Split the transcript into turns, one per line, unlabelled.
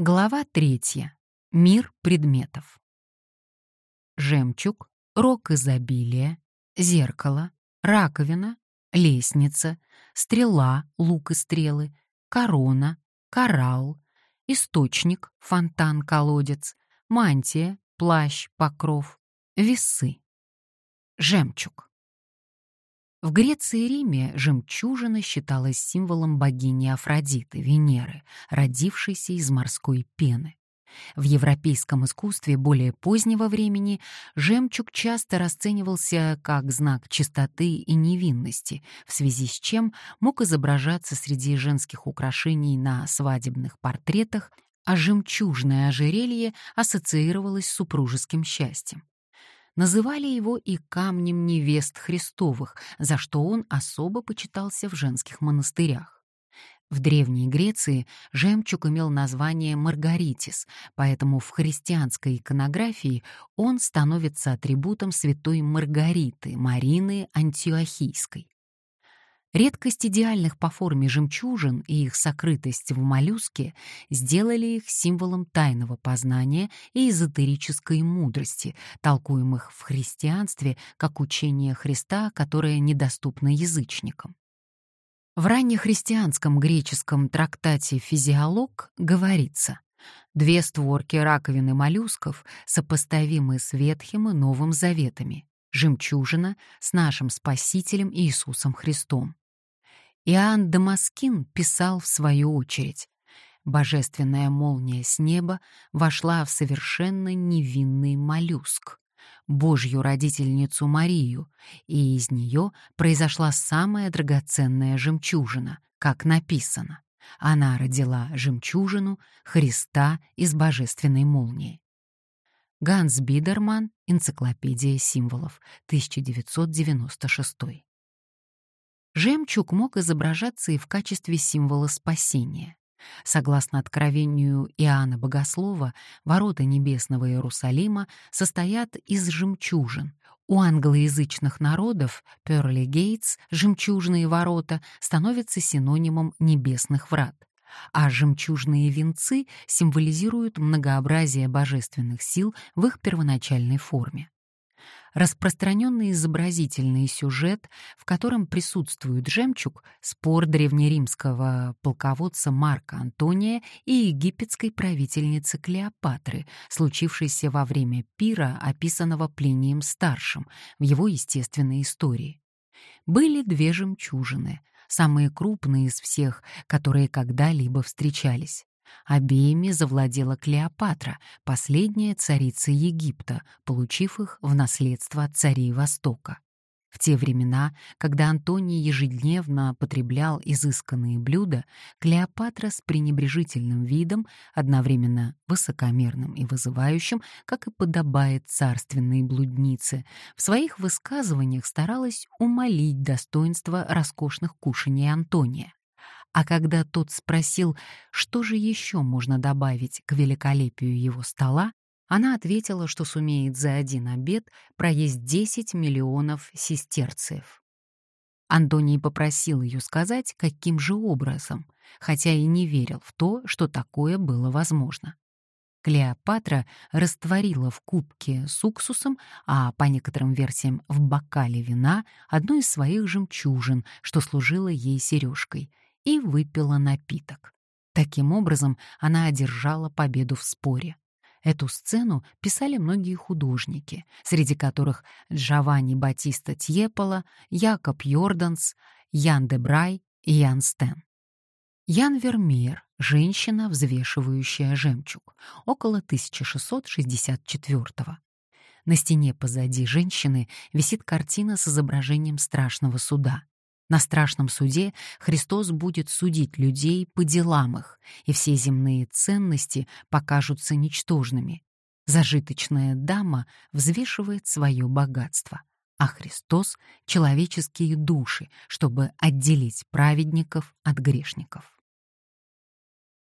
Глава третья. Мир предметов. Жемчуг, рог изобилия, зеркало, раковина, лестница, стрела, лук и стрелы, корона, коралл, источник, фонтан, колодец, мантия, плащ, покров, весы. Жемчуг. В Греции и Риме жемчужина считалась символом богини Афродиты, Венеры, родившейся из морской пены. В европейском искусстве более позднего времени жемчуг часто расценивался как знак чистоты и невинности, в связи с чем мог изображаться среди женских украшений на свадебных портретах, а жемчужное ожерелье ассоциировалось с супружеским счастьем. Называли его и камнем невест Христовых, за что он особо почитался в женских монастырях. В Древней Греции жемчуг имел название Маргаритис, поэтому в христианской иконографии он становится атрибутом святой Маргариты, Марины Антиохийской. Редкость идеальных по форме жемчужин и их сокрытость в моллюске сделали их символом тайного познания и эзотерической мудрости, толкуемых в христианстве как учение Христа, которое недоступно язычникам. В раннехристианском греческом трактате «Физиолог» говорится «Две створки раковины моллюсков сопоставимы с Ветхим и Новым Заветами, жемчужина с нашим Спасителем Иисусом Христом. Иоанн Дамаскин писал в свою очередь «Божественная молния с неба вошла в совершенно невинный моллюск, Божью родительницу Марию, и из нее произошла самая драгоценная жемчужина, как написано. Она родила жемчужину Христа из божественной молнии. Ганс Бидерман, Энциклопедия символов, 1996. Жемчуг мог изображаться и в качестве символа спасения. Согласно откровению Иоанна Богослова, ворота небесного Иерусалима состоят из жемчужин. У англоязычных народов Пёрли Гейтс, жемчужные ворота, становятся синонимом небесных врат а жемчужные венцы символизируют многообразие божественных сил в их первоначальной форме. Распространенный изобразительный сюжет, в котором присутствует жемчуг, спор древнеримского полководца Марка Антония и египетской правительницы Клеопатры, случившийся во время пира, описанного Плинием Старшим в его естественной истории. Были две жемчужины — самые крупные из всех, которые когда-либо встречались. Обеими завладела Клеопатра, последняя царица Египта, получив их в наследство от царей Востока. В те времена, когда Антоний ежедневно потреблял изысканные блюда, Клеопатра с пренебрежительным видом, одновременно высокомерным и вызывающим, как и подобает царственной блуднице, в своих высказываниях старалась умолить достоинство роскошных кушаний Антония. А когда тот спросил, что же еще можно добавить к великолепию его стола, она ответила, что сумеет за один обед проесть 10 миллионов сестерциев. Антоний попросил ее сказать, каким же образом, хотя и не верил в то, что такое было возможно. Клеопатра растворила в кубке с уксусом, а по некоторым версиям в бокале вина, одну из своих жемчужин, что служило ей сережкой, и выпила напиток. Таким образом, она одержала победу в споре. Эту сцену писали многие художники, среди которых Джованни Батиста Тьепола, Якоб Йорданс, Ян де Брай и Ян Стен. Ян Вермеер «Женщина, взвешивающая жемчуг», около 1664 -го. На стене позади женщины висит картина с изображением страшного суда. На страшном суде Христос будет судить людей по делам их, и все земные ценности покажутся ничтожными. Зажиточная дама взвешивает свое богатство, а Христос — человеческие души, чтобы отделить праведников от грешников.